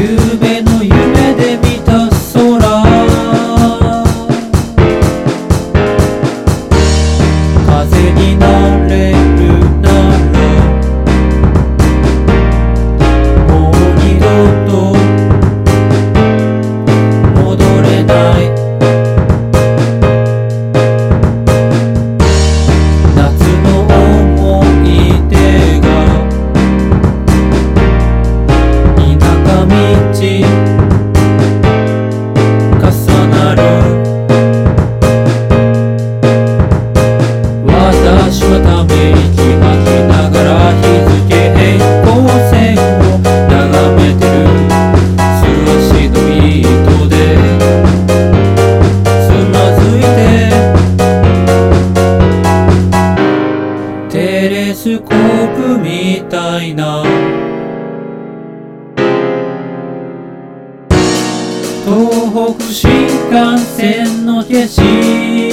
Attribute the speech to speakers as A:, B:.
A: 夢の夢で見た空。風になれ東北新幹線の景色。